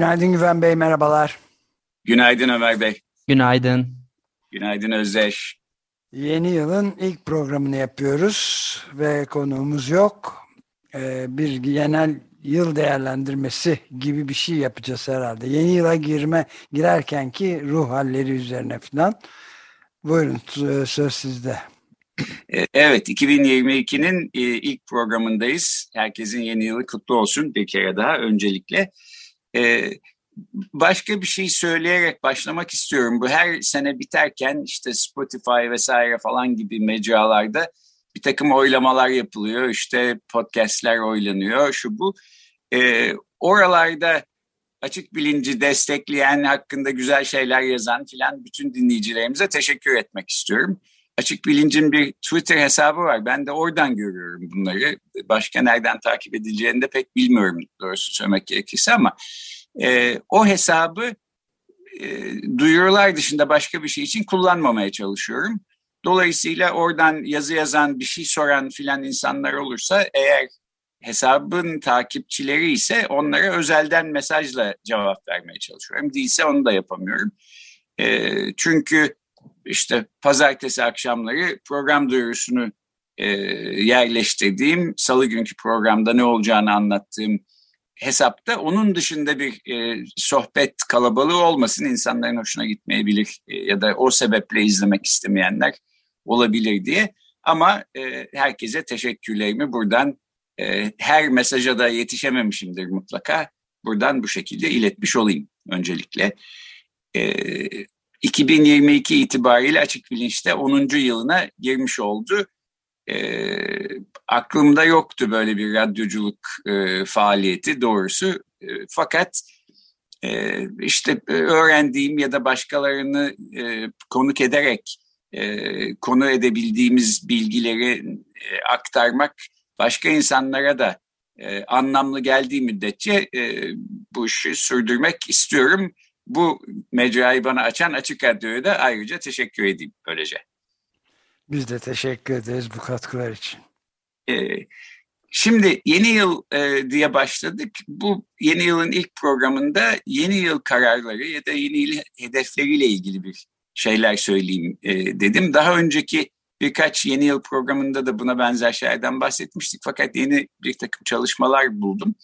Günaydın Güven Bey, merhabalar. Günaydın Ömer Bey. Günaydın. Günaydın Özdeş. Yeni yılın ilk programını yapıyoruz ve konuğumuz yok. Ee, bir genel yıl değerlendirmesi gibi bir şey yapacağız herhalde. Yeni yıla girme girerken ki ruh halleri üzerine falan. Buyurun söz sizde. E, evet 2022'nin e, ilk programındayız. Herkesin yeni yılı kutlu olsun bir kere daha öncelikle. E, başka bir şey söyleyerek başlamak istiyorum. Bu her sene biterken işte Spotify vesaire falan gibi mecralarda bir takım oylamalar yapılıyor. İşte podcastler oylanıyor şu bu. oralarda açık bilinci destekleyen, hakkında güzel şeyler yazan filan bütün dinleyicilerimize teşekkür etmek istiyorum. Açık Bilinc'in bir Twitter hesabı var. Ben de oradan görüyorum bunları. Başka nereden takip edileceğini de pek bilmiyorum doğrusu söylemek gerekirse ama e, o hesabı e, duyurular dışında başka bir şey için kullanmamaya çalışıyorum. Dolayısıyla oradan yazı yazan, bir şey soran filan insanlar olursa eğer hesabın takipçileri ise onlara özelden mesajla cevap vermeye çalışıyorum. Değilse onu da yapamıyorum. E, çünkü işte pazartesi akşamları program duyurusunu e, yerleştirdiğim, salı günkü programda ne olacağını anlattığım hesapta onun dışında bir e, sohbet kalabalığı olmasın insanların hoşuna gitmeyebilir e, ya da o sebeple izlemek istemeyenler olabilir diye. Ama e, herkese teşekkürlerimi buradan e, her mesaja da yetişememişimdir mutlaka. Buradan bu şekilde iletmiş olayım öncelikle. E, 2022 itibariyle Açık Bilinç'te 10. yılına girmiş oldu. E, aklımda yoktu böyle bir radyoculuk e, faaliyeti doğrusu. E, fakat e, işte öğrendiğim ya da başkalarını e, konuk ederek e, konu edebildiğimiz bilgileri e, aktarmak başka insanlara da e, anlamlı geldiği müddetçe e, bu işi sürdürmek istiyorum. Bu mecrayı bana açan Açık Radyo'ya da ayrıca teşekkür edeyim böylece. Biz de teşekkür ederiz bu katkılar için. E, şimdi yeni yıl e, diye başladık. Bu yeni yılın ilk programında yeni yıl kararları ya da yeni yıl hedefleriyle ilgili bir şeyler söyleyeyim e, dedim. Daha önceki birkaç yeni yıl programında da buna benzer şeylerden bahsetmiştik. Fakat yeni bir takım çalışmalar buldum.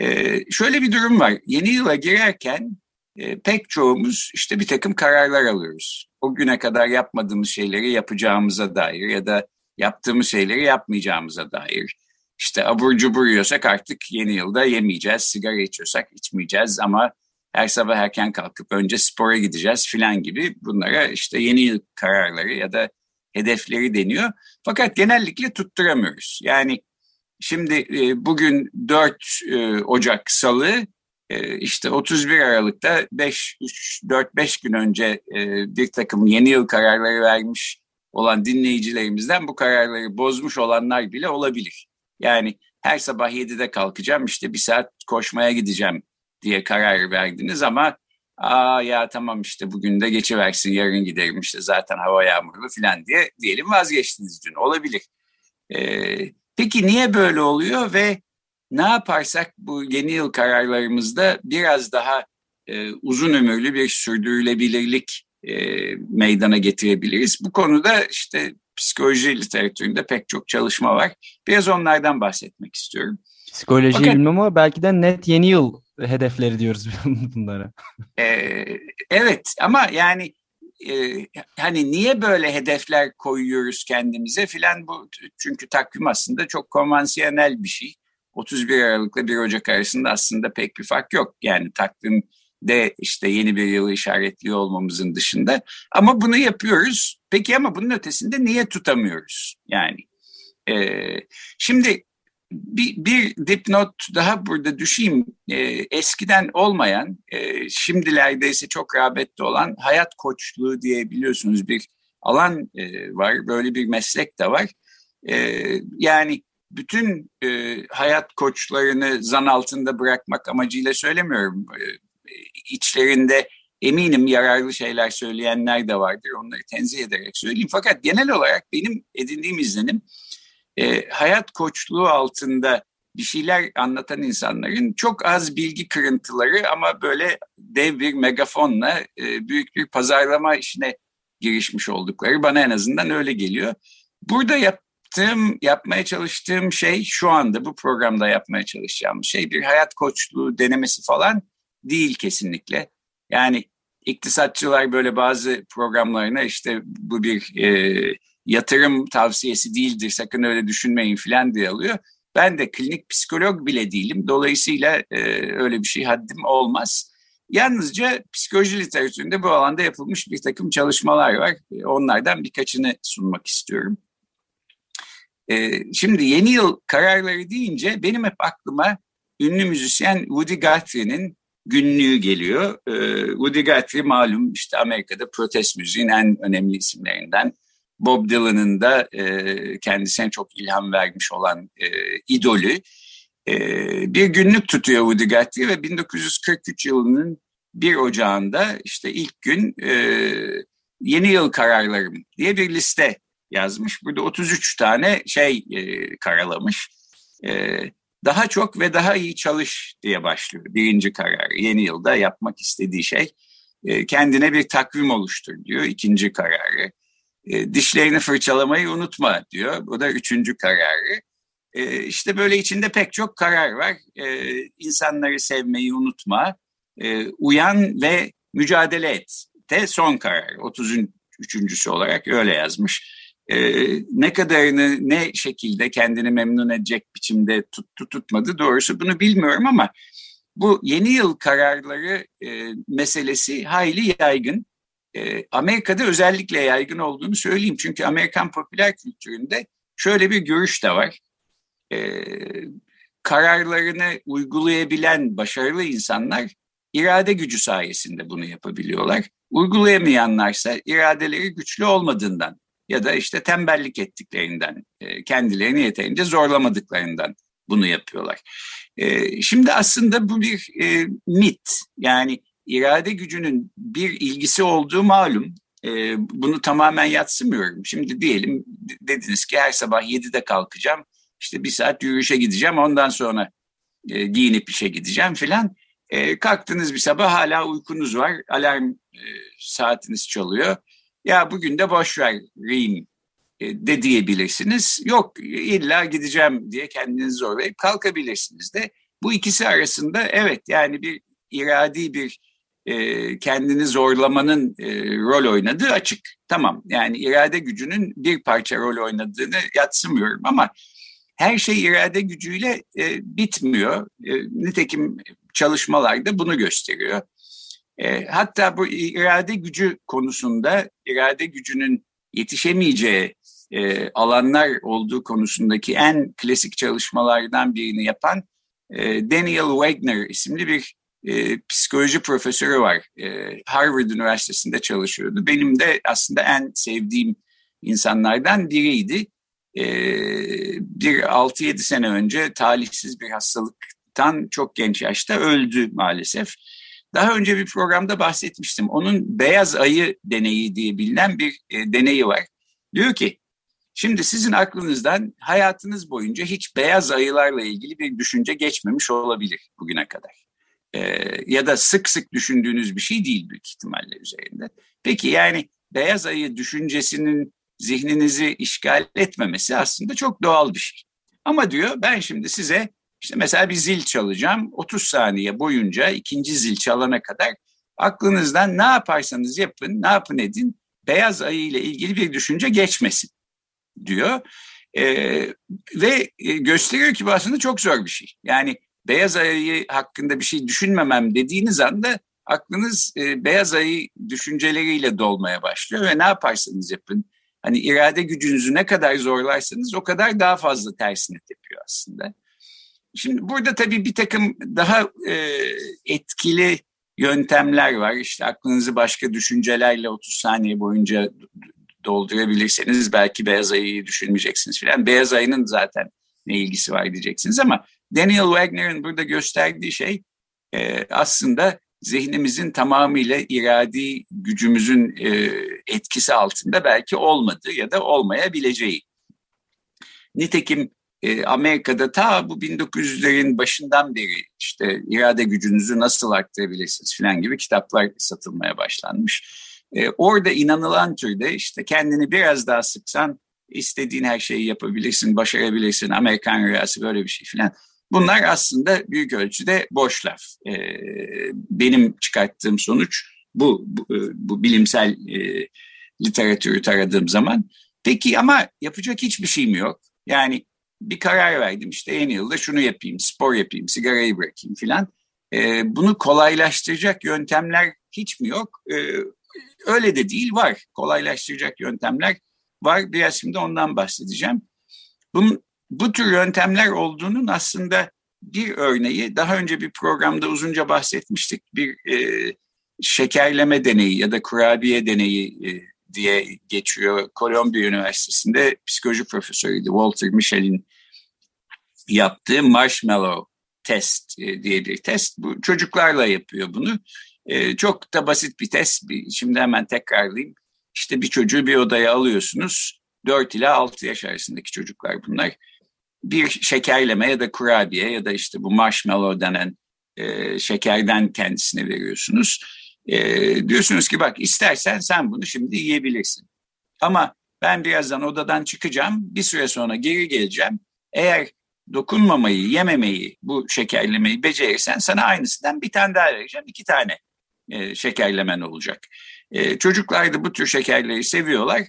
Ee, şöyle bir durum var. Yeni yıla girerken e, pek çoğumuz işte bir takım kararlar alıyoruz. O güne kadar yapmadığımız şeyleri yapacağımıza dair ya da yaptığımız şeyleri yapmayacağımıza dair. İşte abur cubur yiyorsak artık yeni yılda yemeyeceğiz. Sigara içiyorsak içmeyeceğiz ama her sabah erken kalkıp önce spora gideceğiz filan gibi bunlara işte yeni yıl kararları ya da hedefleri deniyor. Fakat genellikle tutturamıyoruz. Yani şimdi bugün 4 e, Ocak Salı işte 31 Aralık'ta 5 4-5 gün önce bir takım yeni yıl kararları vermiş olan dinleyicilerimizden bu kararları bozmuş olanlar bile olabilir. Yani her sabah 7'de kalkacağım işte bir saat koşmaya gideceğim diye karar verdiniz ama aa ya tamam işte bugün de geçiversin yarın giderim işte zaten hava yağmurlu falan diye diyelim vazgeçtiniz dün olabilir. Ee, peki niye böyle oluyor ve ne yaparsak bu yeni yıl kararlarımızda biraz daha e, uzun ömürlü bir sürdürülebilirlik e, meydana getirebiliriz. Bu konuda işte psikoloji literatüründe pek çok çalışma var. Biraz onlardan bahsetmek istiyorum. Psikoloji Fakat, bilmem ama belki de net yeni yıl hedefleri diyoruz bunlara. E, evet ama yani e, hani niye böyle hedefler koyuyoruz kendimize filan bu çünkü takvim aslında çok konvansiyonel bir şey. 31 Aralık'la 1 Ocak arasında aslında pek bir fark yok. Yani takvimde işte yeni bir yılı işaretliyor olmamızın dışında. Ama bunu yapıyoruz. Peki ama bunun ötesinde niye tutamıyoruz? Yani e, şimdi bir, bir dipnot daha burada düşeyim. E, eskiden olmayan, e, şimdilerde ise çok rağbette olan hayat koçluğu diye biliyorsunuz bir alan e, var. Böyle bir meslek de var. E, yani bütün e, hayat koçlarını zan altında bırakmak amacıyla söylemiyorum. E, içlerinde eminim yararlı şeyler söyleyenler de vardır. Onları tenzih ederek söyleyeyim. Fakat genel olarak benim edindiğim izlenim e, hayat koçluğu altında bir şeyler anlatan insanların çok az bilgi kırıntıları ama böyle dev bir megafonla e, büyük bir pazarlama işine girişmiş oldukları bana en azından öyle geliyor. Burada yaptığım, yapmaya çalıştığım şey şu anda bu programda yapmaya çalışacağım şey bir hayat koçluğu denemesi falan değil kesinlikle. Yani iktisatçılar böyle bazı programlarına işte bu bir e, yatırım tavsiyesi değildir sakın öyle düşünmeyin filan diye alıyor. Ben de klinik psikolog bile değilim. Dolayısıyla e, öyle bir şey haddim olmaz. Yalnızca psikoloji literatüründe bu alanda yapılmış bir takım çalışmalar var. Onlardan birkaçını sunmak istiyorum. E, şimdi yeni yıl kararları deyince benim hep aklıma ünlü müzisyen Woody Guthrie'nin günlüğü geliyor. E, Woody Guthrie malum işte Amerika'da protest müziğin en önemli isimlerinden. Bob Dylan'ın da e, kendisine çok ilham vermiş olan e, idolü. E, bir günlük tutuyor Woody Guthrie ve 1943 yılının 1 Ocağı'nda işte ilk gün e, yeni yıl kararlarım diye bir liste yazmış. Burada 33 tane şey e, karalamış. E, daha çok ve daha iyi çalış diye başlıyor. Birinci karar yeni yılda yapmak istediği şey. E, kendine bir takvim oluştur diyor ikinci kararı. E, dişlerini fırçalamayı unutma diyor. Bu da üçüncü kararı. E, işte böyle içinde pek çok karar var. E, insanları sevmeyi unutma. E, uyan ve mücadele et. De son karar. 33. olarak öyle yazmış. E, ne kadarını ne şekilde kendini memnun edecek biçimde tuttu tutmadı doğrusu bunu bilmiyorum ama bu yeni yıl kararları e, meselesi hayli yaygın. E, Amerika'da özellikle yaygın olduğunu söyleyeyim. Çünkü Amerikan popüler kültüründe şöyle bir görüş de var. E, kararlarını uygulayabilen başarılı insanlar irade gücü sayesinde bunu yapabiliyorlar. Uygulayamayanlarsa iradeleri güçlü olmadığından ya da işte tembellik ettiklerinden, e, kendilerini yeterince zorlamadıklarından bunu yapıyorlar. E, şimdi aslında bu bir e, mit. Yani irade gücünün bir ilgisi olduğu malum. Bunu tamamen yatsımıyorum. Şimdi diyelim dediniz ki her sabah 7'de kalkacağım. İşte bir saat yürüyüşe gideceğim. Ondan sonra giyinip işe gideceğim filan. Kalktınız bir sabah hala uykunuz var. Alarm saatiniz çalıyor ya bugün de boş vereyim e, de diyebilirsiniz. Yok illa gideceğim diye kendinizi zorlayıp kalkabilirsiniz de. Bu ikisi arasında evet yani bir iradi bir e, kendini zorlamanın e, rol oynadığı açık. Tamam yani irade gücünün bir parça rol oynadığını yatsımıyorum ama her şey irade gücüyle e, bitmiyor. E, nitekim çalışmalarda bunu gösteriyor. E, hatta bu irade gücü konusunda irade gücünün yetişemeyeceği e, alanlar olduğu konusundaki en klasik çalışmalardan birini yapan e, Daniel Wagner isimli bir psikoloji profesörü var. Harvard Üniversitesi'nde çalışıyordu. Benim de aslında en sevdiğim insanlardan biriydi. Bir 6-7 sene önce talihsiz bir hastalıktan çok genç yaşta öldü maalesef. Daha önce bir programda bahsetmiştim. Onun beyaz ayı deneyi diye bilinen bir e, deneyi var. Diyor ki şimdi sizin aklınızdan hayatınız boyunca hiç beyaz ayılarla ilgili bir düşünce geçmemiş olabilir bugüne kadar. E, ya da sık sık düşündüğünüz bir şey değil büyük ihtimalle üzerinde. Peki yani beyaz ayı düşüncesinin zihninizi işgal etmemesi aslında çok doğal bir şey. Ama diyor ben şimdi size işte mesela bir zil çalacağım. 30 saniye boyunca ikinci zil çalana kadar aklınızdan ne yaparsanız yapın, ne yapın edin beyaz ayı ile ilgili bir düşünce geçmesin diyor. Ee, ve e, gösteriyor ki bu aslında çok zor bir şey. Yani beyaz ayı hakkında bir şey düşünmemem dediğiniz anda aklınız e, beyaz ayı düşünceleriyle dolmaya başlıyor ve ne yaparsanız yapın. Hani irade gücünüzü ne kadar zorlarsanız o kadar daha fazla tersine tepiyor aslında. Şimdi burada tabii bir takım daha e, etkili yöntemler var. İşte aklınızı başka düşüncelerle 30 saniye boyunca doldurabilirseniz belki beyaz ayıyı düşünmeyeceksiniz filan. Beyaz ayının zaten ne ilgisi var diyeceksiniz ama Daniel Wagner'ın burada gösterdiği şey e, aslında zihnimizin tamamıyla iradi gücümüzün e, etkisi altında belki olmadığı ya da olmayabileceği. Nitekim e, Amerika'da ta bu 1900'lerin başından beri işte irade gücünüzü nasıl arttırabilirsiniz falan gibi kitaplar satılmaya başlanmış. E, orada inanılan türde işte kendini biraz daha sıksan istediğin her şeyi yapabilirsin, başarabilirsin, Amerikan rüyası böyle bir şey falan. Bunlar aslında büyük ölçüde boş laf. E, benim çıkarttığım sonuç bu, bu, bu bilimsel literatürü taradığım zaman. Peki ama yapacak hiçbir şeyim yok. Yani bir karar verdim işte yeni yılda şunu yapayım, spor yapayım, sigarayı bırakayım filan. E, bunu kolaylaştıracak yöntemler hiç mi yok? E, öyle de değil var. Kolaylaştıracak yöntemler var. Biraz şimdi ondan bahsedeceğim. Bunun, bu tür yöntemler olduğunun aslında bir örneği daha önce bir programda uzunca bahsetmiştik. Bir e, şekerleme deneyi ya da kurabiye deneyi e, diye geçiyor. Columbia Üniversitesi'nde psikoloji profesörüydü Walter Michel'in yaptığı marshmallow test e, diye bir test. Bu çocuklarla yapıyor bunu. E, çok da basit bir test. Şimdi hemen tekrarlayayım. İşte bir çocuğu bir odaya alıyorsunuz. 4 ila 6 yaş arasındaki çocuklar bunlar. Bir şekerleme ya da kurabiye ya da işte bu marshmallow denen e, şekerden kendisine veriyorsunuz. E, diyorsunuz ki bak istersen sen bunu şimdi yiyebilirsin. Ama ben birazdan odadan çıkacağım. Bir süre sonra geri geleceğim. Eğer dokunmamayı, yememeyi, bu şekerlemeyi becerirsen sana aynısından bir tane daha vereceğim. iki tane e, şekerlemen olacak. E, çocuklar da bu tür şekerleri seviyorlar.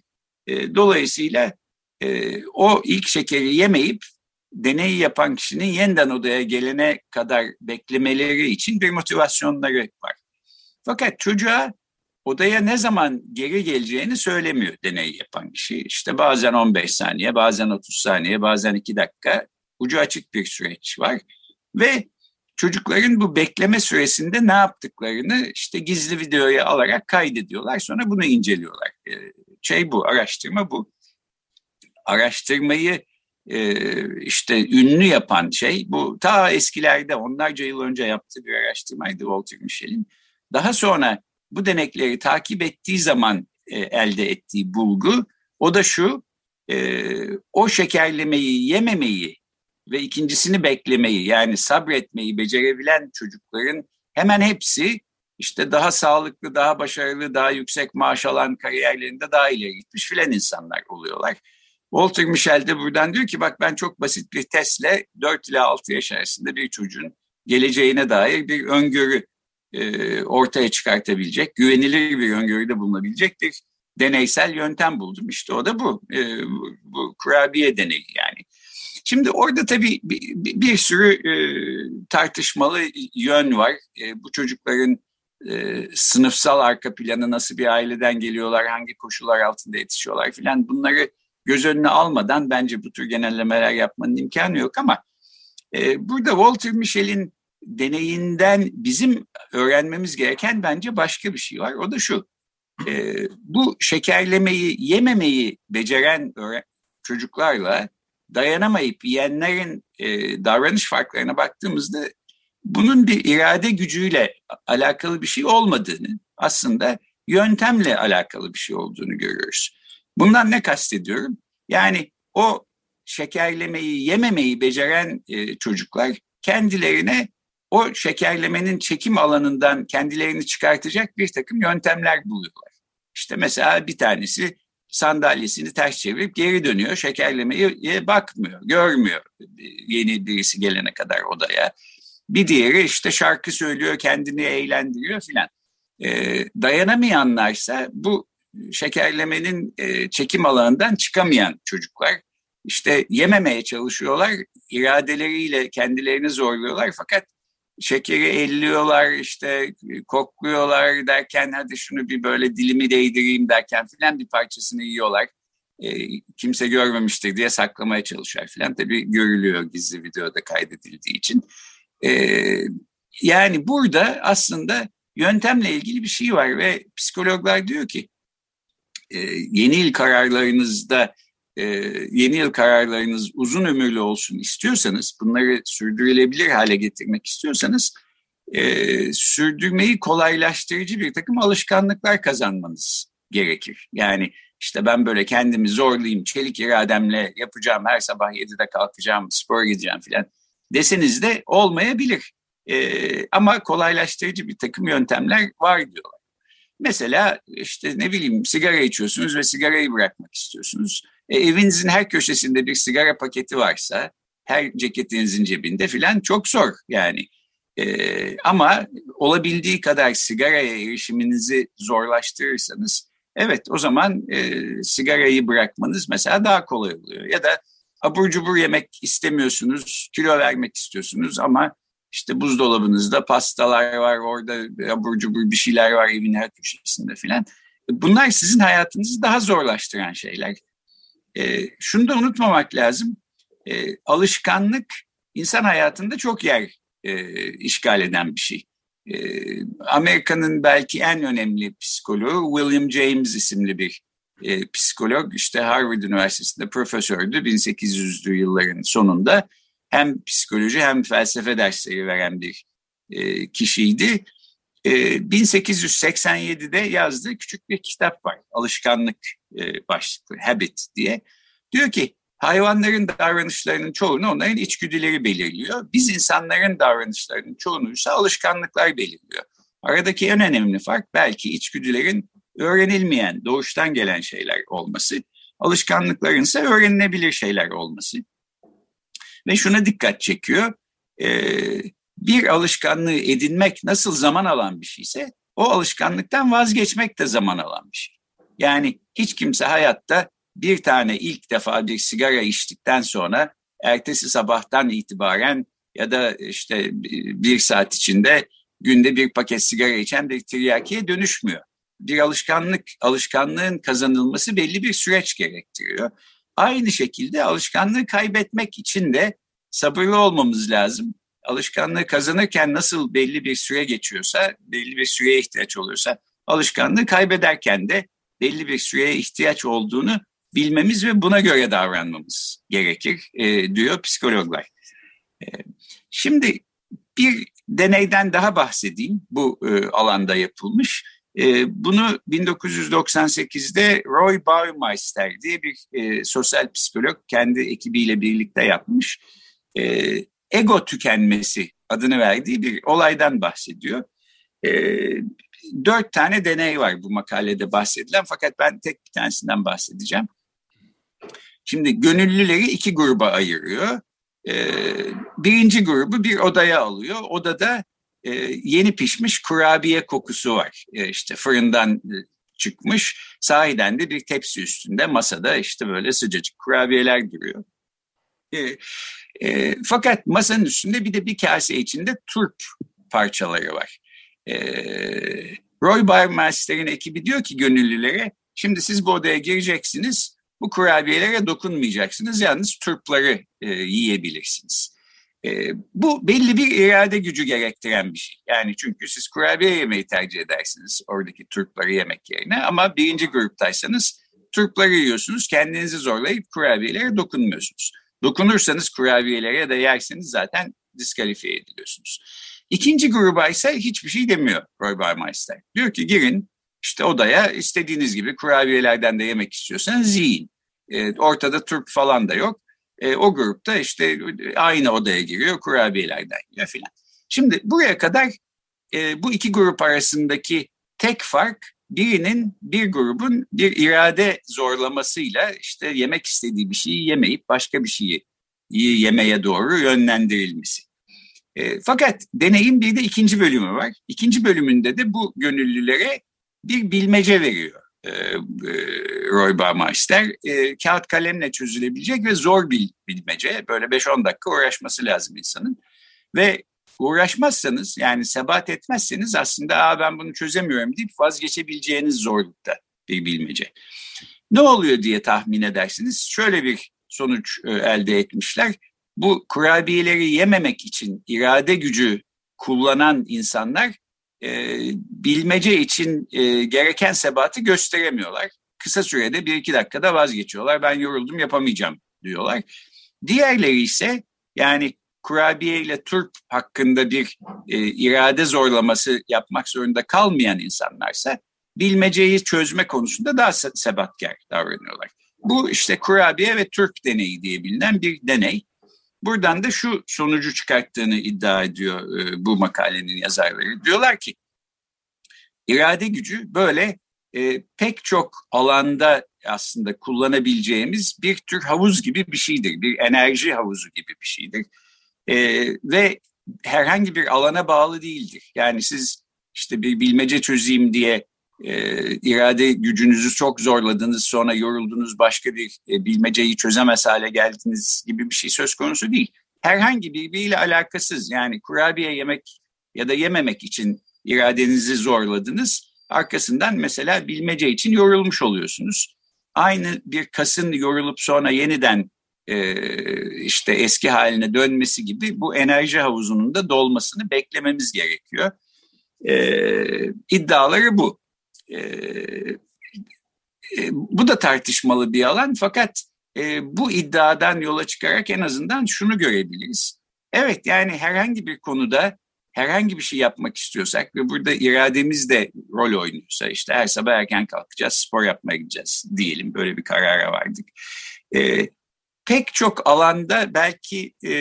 E, dolayısıyla e, o ilk şekeri yemeyip deneyi yapan kişinin yeniden odaya gelene kadar beklemeleri için bir motivasyonları var. Fakat çocuğa odaya ne zaman geri geleceğini söylemiyor deneyi yapan kişi. İşte bazen 15 saniye, bazen 30 saniye, bazen 2 dakika ucu açık bir süreç var. Ve çocukların bu bekleme süresinde ne yaptıklarını işte gizli videoya alarak kaydediyorlar. Sonra bunu inceliyorlar. Ee, şey bu, araştırma bu. Araştırmayı e, işte ünlü yapan şey bu ta eskilerde onlarca yıl önce yaptığı bir araştırmaydı Walter Michel'in. Daha sonra bu denekleri takip ettiği zaman e, elde ettiği bulgu o da şu e, o şekerlemeyi yememeyi ve ikincisini beklemeyi yani sabretmeyi becerebilen çocukların hemen hepsi işte daha sağlıklı, daha başarılı, daha yüksek maaş alan kariyerlerinde daha ileri gitmiş filan insanlar oluyorlar. Walter Michel de buradan diyor ki bak ben çok basit bir testle 4 ile 6 yaş arasında bir çocuğun geleceğine dair bir öngörü e, ortaya çıkartabilecek, güvenilir bir öngörüde bulunabilecek bir deneysel yöntem buldum. İşte o da bu, e, bu, kurabiye deneyi yani. Şimdi orada tabii bir, bir sürü e, tartışmalı yön var. Bu çocukların sınıfsal arka planı nasıl bir aileden geliyorlar, hangi koşullar altında yetişiyorlar filan bunları göz önüne almadan bence bu tür genellemeler yapmanın imkanı yok ama burada Walter Michel'in deneyinden bizim öğrenmemiz gereken bence başka bir şey var. O da şu, e, bu şekerlemeyi, yememeyi beceren çocuklarla dayanamayıp yiyenlerin e, davranış farklarına baktığımızda bunun bir irade gücüyle alakalı bir şey olmadığını aslında yöntemle alakalı bir şey olduğunu görüyoruz. Bundan ne kastediyorum? Yani o şekerlemeyi yememeyi beceren e, çocuklar kendilerine o şekerlemenin çekim alanından kendilerini çıkartacak bir takım yöntemler buluyorlar. İşte mesela bir tanesi sandalyesini ters çevirip geri dönüyor. Şekerlemeye bakmıyor, görmüyor yeni birisi gelene kadar odaya. Bir diğeri işte şarkı söylüyor, kendini eğlendiriyor filan. E, dayanamayanlarsa bu şekerlemenin e, çekim alanından çıkamayan çocuklar işte yememeye çalışıyorlar, iradeleriyle kendilerini zorluyorlar fakat şekeri elliyorlar işte kokluyorlar derken hadi şunu bir böyle dilimi değdireyim derken filan bir parçasını yiyorlar. e, kimse görmemiştir diye saklamaya çalışıyor falan. Tabii görülüyor gizli videoda kaydedildiği için. E, yani burada aslında yöntemle ilgili bir şey var ve psikologlar diyor ki e, yeni yıl kararlarınızda e, yeni yıl kararlarınız uzun ömürlü olsun istiyorsanız, bunları sürdürülebilir hale getirmek istiyorsanız e, sürdürmeyi kolaylaştırıcı bir takım alışkanlıklar kazanmanız gerekir. Yani işte ben böyle kendimi zorlayayım, çelik irademle yapacağım, her sabah 7'de kalkacağım, spor gideceğim filan deseniz de olmayabilir. E, ama kolaylaştırıcı bir takım yöntemler var diyorlar. Mesela işte ne bileyim sigara içiyorsunuz ve sigarayı bırakmak istiyorsunuz. E, evinizin her köşesinde bir sigara paketi varsa, her ceketinizin cebinde filan çok zor yani. E, ama olabildiği kadar sigaraya erişiminizi zorlaştırırsanız, evet o zaman e, sigarayı bırakmanız mesela daha kolay oluyor. Ya da abur cubur yemek istemiyorsunuz, kilo vermek istiyorsunuz ama işte buzdolabınızda pastalar var, orada abur cubur bir şeyler var evin her köşesinde filan. Bunlar sizin hayatınızı daha zorlaştıran şeyler. E, şunu da unutmamak lazım. E, alışkanlık insan hayatında çok yer e, işgal eden bir şey. E, Amerika'nın belki en önemli psikoloğu William James isimli bir e, psikolog. işte Harvard Üniversitesi'nde profesördü 1800'lü yılların sonunda. Hem psikoloji hem felsefe dersleri veren bir e, kişiydi. 1887'de ee, yazdığı küçük bir kitap var. Alışkanlık e, başlıklı, Habit diye. Diyor ki hayvanların davranışlarının çoğunu onların içgüdüleri belirliyor. Biz insanların davranışlarının çoğunu ise alışkanlıklar belirliyor. Aradaki en önemli fark belki içgüdülerin öğrenilmeyen, doğuştan gelen şeyler olması, alışkanlıkların ise öğrenilebilir şeyler olması. Ve şuna dikkat çekiyor. Ee, bir alışkanlığı edinmek nasıl zaman alan bir şeyse o alışkanlıktan vazgeçmek de zaman alan bir şey. Yani hiç kimse hayatta bir tane ilk defa bir sigara içtikten sonra ertesi sabahtan itibaren ya da işte bir saat içinde günde bir paket sigara içen bir tiryakiye dönüşmüyor. Bir alışkanlık, alışkanlığın kazanılması belli bir süreç gerektiriyor. Aynı şekilde alışkanlığı kaybetmek için de sabırlı olmamız lazım alışkanlığı kazanırken nasıl belli bir süre geçiyorsa, belli bir süreye ihtiyaç oluyorsa, alışkanlığı kaybederken de belli bir süreye ihtiyaç olduğunu bilmemiz ve buna göre davranmamız gerekir e, diyor psikologlar. E, şimdi bir deneyden daha bahsedeyim bu e, alanda yapılmış. E, bunu 1998'de Roy Baumeister diye bir e, sosyal psikolog kendi ekibiyle birlikte yapmış. E, ego tükenmesi adını verdiği bir olaydan bahsediyor. E, dört tane deney var bu makalede bahsedilen fakat ben tek bir tanesinden bahsedeceğim. Şimdi gönüllüleri iki gruba ayırıyor. E, birinci grubu bir odaya alıyor. Odada e, yeni pişmiş kurabiye kokusu var. E, işte fırından e, çıkmış. Sahiden de bir tepsi üstünde masada işte böyle sıcacık kurabiyeler duruyor. E, e, fakat masanın üstünde bir de bir kase içinde turp parçaları var. E, Roy Barmaster'in ekibi diyor ki gönüllülere şimdi siz bu odaya gireceksiniz bu kurabiyelere dokunmayacaksınız yalnız turpları e, yiyebilirsiniz. E, bu belli bir irade gücü gerektiren bir şey. Yani çünkü siz kurabiye yemeyi tercih edersiniz oradaki turpları yemek yerine ama birinci gruptaysanız turpları yiyorsunuz kendinizi zorlayıp kurabiyelere dokunmuyorsunuz. Dokunursanız kurabiyelere da yerseniz zaten diskalifiye ediliyorsunuz. İkinci gruba ise hiçbir şey demiyor Roy Barmeister. Diyor ki girin işte odaya istediğiniz gibi kurabiyelerden de yemek istiyorsanız yiyin. E, ortada Türk falan da yok. E, o grupta işte aynı odaya giriyor kurabiyelerden yiyor filan. Şimdi buraya kadar e, bu iki grup arasındaki tek fark birinin bir grubun bir irade zorlamasıyla işte yemek istediği bir şeyi yemeyip başka bir şeyi yemeye doğru yönlendirilmesi. E, fakat deneyin bir de ikinci bölümü var. İkinci bölümünde de bu gönüllülere bir bilmece veriyor e, e, Roy Baumeister. E, kağıt kalemle çözülebilecek ve zor bir bilmece. Böyle 5-10 dakika uğraşması lazım insanın. Ve uğraşmazsanız yani sebat etmezseniz aslında Aa, ben bunu çözemiyorum deyip vazgeçebileceğiniz zorlukta bir bilmece. Ne oluyor diye tahmin edersiniz. Şöyle bir sonuç e, elde etmişler. Bu kurabiyeleri yememek için irade gücü kullanan insanlar e, bilmece için e, gereken sebatı gösteremiyorlar. Kısa sürede bir iki dakikada vazgeçiyorlar. Ben yoruldum yapamayacağım diyorlar. Diğerleri ise yani kurabiye ile turp hakkında bir e, irade zorlaması yapmak zorunda kalmayan insanlarsa bilmeceyi çözme konusunda daha sebatkar davranıyorlar. Bu işte kurabiye ve turp deneyi diye bilinen bir deney. Buradan da şu sonucu çıkarttığını iddia ediyor e, bu makalenin yazarları. Diyorlar ki irade gücü böyle e, pek çok alanda aslında kullanabileceğimiz bir tür havuz gibi bir şeydir. Bir enerji havuzu gibi bir şeydir. E, ve herhangi bir alana bağlı değildir. Yani siz işte bir bilmece çözeyim diye e, irade gücünüzü çok zorladınız sonra yoruldunuz başka bir e, bilmeceyi çözemez hale geldiniz gibi bir şey söz konusu değil. Herhangi birbiriyle alakasız yani kurabiye yemek ya da yememek için iradenizi zorladınız. Arkasından mesela bilmece için yorulmuş oluyorsunuz. Aynı bir kasın yorulup sonra yeniden e, işte eski haline dönmesi gibi bu enerji havuzunun da dolmasını beklememiz gerekiyor. E, iddiaları bu. E, e, bu da tartışmalı bir alan fakat e, bu iddiadan yola çıkarak en azından şunu görebiliriz. Evet yani herhangi bir konuda herhangi bir şey yapmak istiyorsak ve burada irademiz de rol oynuyorsa işte her sabah erken kalkacağız, spor yapmaya gideceğiz diyelim böyle bir karara vardık. E, pek çok alanda belki e,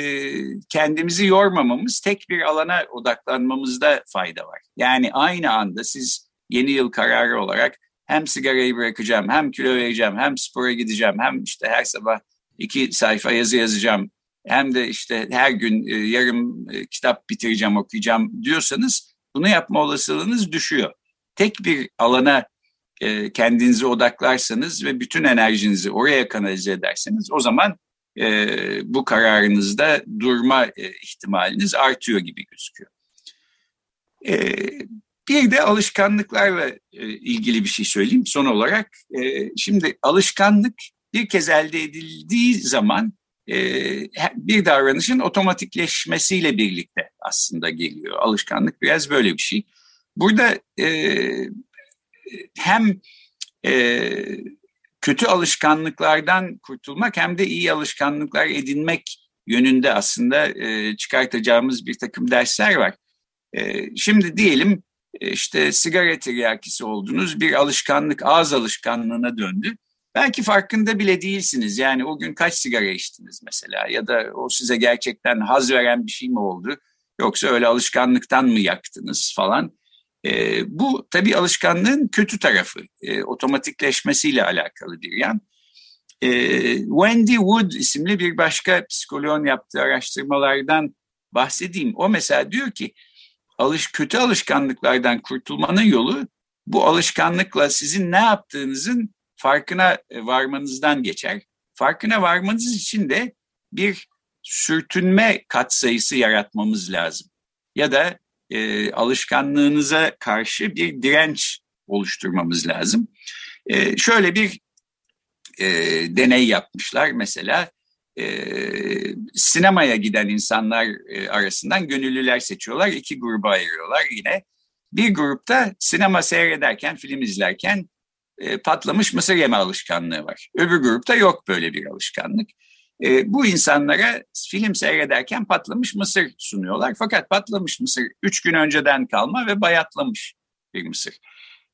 kendimizi yormamamız, tek bir alana odaklanmamızda fayda var. Yani aynı anda siz yeni yıl kararı olarak hem sigarayı bırakacağım, hem kilo vereceğim, hem spora gideceğim, hem işte her sabah iki sayfa yazı yazacağım, hem de işte her gün e, yarım e, kitap bitireceğim, okuyacağım diyorsanız bunu yapma olasılığınız düşüyor. Tek bir alana e, kendinizi odaklarsanız ve bütün enerjinizi oraya kanalize ederseniz o zaman bu kararınızda durma ihtimaliniz artıyor gibi gözüküyor. Bir de alışkanlıklarla ilgili bir şey söyleyeyim son olarak. Şimdi alışkanlık bir kez elde edildiği zaman bir davranışın otomatikleşmesiyle birlikte aslında geliyor. Alışkanlık biraz böyle bir şey. Burada hem kötü alışkanlıklardan kurtulmak hem de iyi alışkanlıklar edinmek yönünde aslında çıkartacağımız bir takım dersler var. şimdi diyelim işte sigara tiryakisi oldunuz, bir alışkanlık ağız alışkanlığına döndü. Belki farkında bile değilsiniz. Yani o gün kaç sigara içtiniz mesela ya da o size gerçekten haz veren bir şey mi oldu? Yoksa öyle alışkanlıktan mı yaktınız falan. E, bu tabii alışkanlığın kötü tarafı. E, otomatikleşmesiyle alakalı bir yan. E, Wendy Wood isimli bir başka psikoloğun yaptığı araştırmalardan bahsedeyim. O mesela diyor ki alış kötü alışkanlıklardan kurtulmanın yolu bu alışkanlıkla sizin ne yaptığınızın farkına e, varmanızdan geçer. Farkına varmanız için de bir sürtünme katsayısı yaratmamız lazım. Ya da e, alışkanlığınıza karşı bir direnç oluşturmamız lazım. E, şöyle bir e, deney yapmışlar mesela. E, sinemaya giden insanlar e, arasından gönüllüler seçiyorlar. iki gruba ayırıyorlar yine. Bir grupta sinema seyrederken, film izlerken e, patlamış mısır yeme alışkanlığı var. Öbür grupta yok böyle bir alışkanlık. E, bu insanlara film seyrederken patlamış mısır sunuyorlar. Fakat patlamış mısır üç gün önceden kalma ve bayatlamış bir mısır.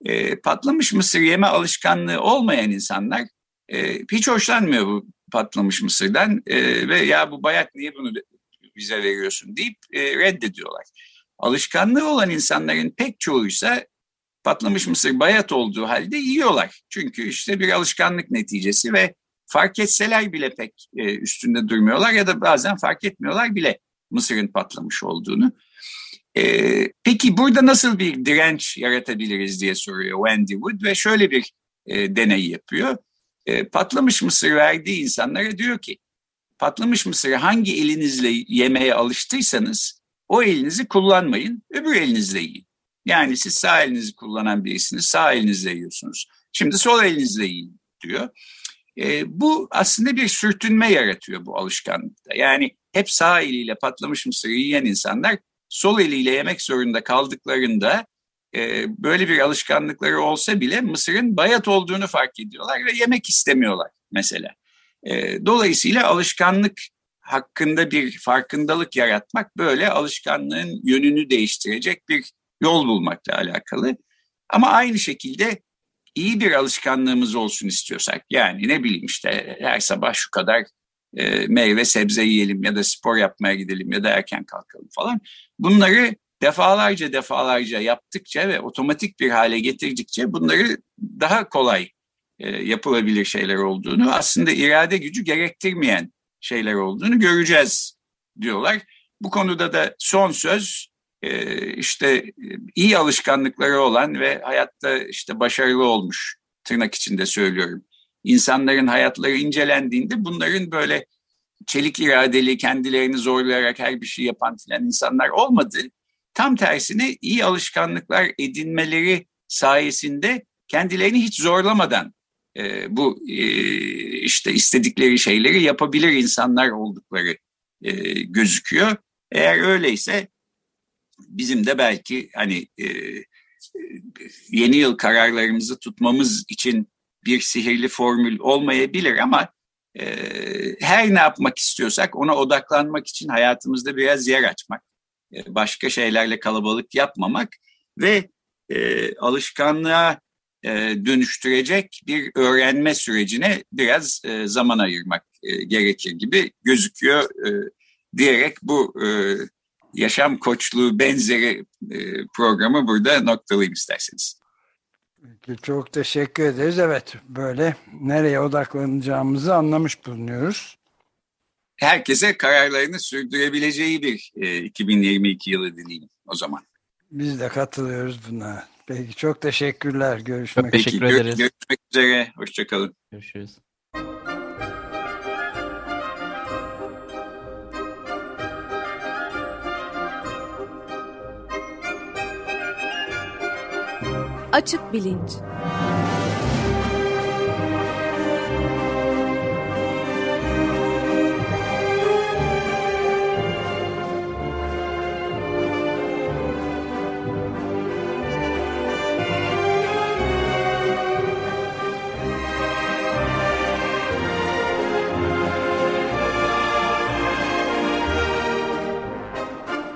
E, patlamış mısır yeme alışkanlığı olmayan insanlar e, hiç hoşlanmıyor bu patlamış mısırdan e, ve ya bu bayat niye bunu bize veriyorsun deyip e, reddediyorlar. Alışkanlığı olan insanların pek çoğuysa patlamış mısır bayat olduğu halde yiyorlar. Çünkü işte bir alışkanlık neticesi ve fark etseler bile pek e, üstünde durmuyorlar ya da bazen fark etmiyorlar bile mısırın patlamış olduğunu. E, peki burada nasıl bir direnç yaratabiliriz diye soruyor Wendy Wood ve şöyle bir e, deney yapıyor. E, patlamış mısır verdiği insanlara diyor ki patlamış mısırı hangi elinizle yemeye alıştıysanız o elinizi kullanmayın, öbür elinizle yiyin. Yani siz sağ elinizi kullanan birisiniz, sağ elinizle yiyorsunuz. Şimdi sol elinizle yiyin diyor. E, bu aslında bir sürtünme yaratıyor bu alışkanlıkta. Yani hep sağ eliyle patlamış mısır yiyen insanlar sol eliyle yemek zorunda kaldıklarında e, böyle bir alışkanlıkları olsa bile mısırın bayat olduğunu fark ediyorlar ve yemek istemiyorlar mesela. E, dolayısıyla alışkanlık hakkında bir farkındalık yaratmak böyle alışkanlığın yönünü değiştirecek bir yol bulmakla alakalı. Ama aynı şekilde iyi bir alışkanlığımız olsun istiyorsak yani ne bileyim işte her sabah şu kadar e, meyve sebze yiyelim ya da spor yapmaya gidelim ya da erken kalkalım falan. Bunları defalarca defalarca yaptıkça ve otomatik bir hale getirdikçe bunları daha kolay e, yapılabilir şeyler olduğunu aslında irade gücü gerektirmeyen şeyler olduğunu göreceğiz diyorlar. Bu konuda da son söz e, işte iyi alışkanlıkları olan ve hayatta işte başarılı olmuş tırnak içinde söylüyorum. İnsanların hayatları incelendiğinde bunların böyle çelik iradeli, kendilerini zorlayarak her bir şey yapan filan insanlar olmadı. Tam tersine iyi alışkanlıklar edinmeleri sayesinde kendilerini hiç zorlamadan e, bu e, işte istedikleri şeyleri yapabilir insanlar oldukları e, gözüküyor. Eğer öyleyse bizim de belki hani e, yeni yıl kararlarımızı tutmamız için bir sihirli formül olmayabilir ama e, her ne yapmak istiyorsak ona odaklanmak için hayatımızda biraz yer açmak, başka şeylerle kalabalık yapmamak ve e, alışkanlığa e, dönüştürecek bir öğrenme sürecine biraz e, zaman ayırmak e, gerekir gibi gözüküyor e, diyerek bu e, yaşam koçluğu benzeri e, programı burada noktalayayım isterseniz. Çok teşekkür ederiz. Evet böyle nereye odaklanacağımızı anlamış bulunuyoruz. Herkese kararlarını sürdürebileceği bir e, 2022 yılı dileyim o zaman. Biz de katılıyoruz buna. Peki çok teşekkürler. Görüşmek Çok teşekkür Peki, ederiz. Görüşmek üzere. Hoşçakalın. Görüşürüz. Açık Bilinç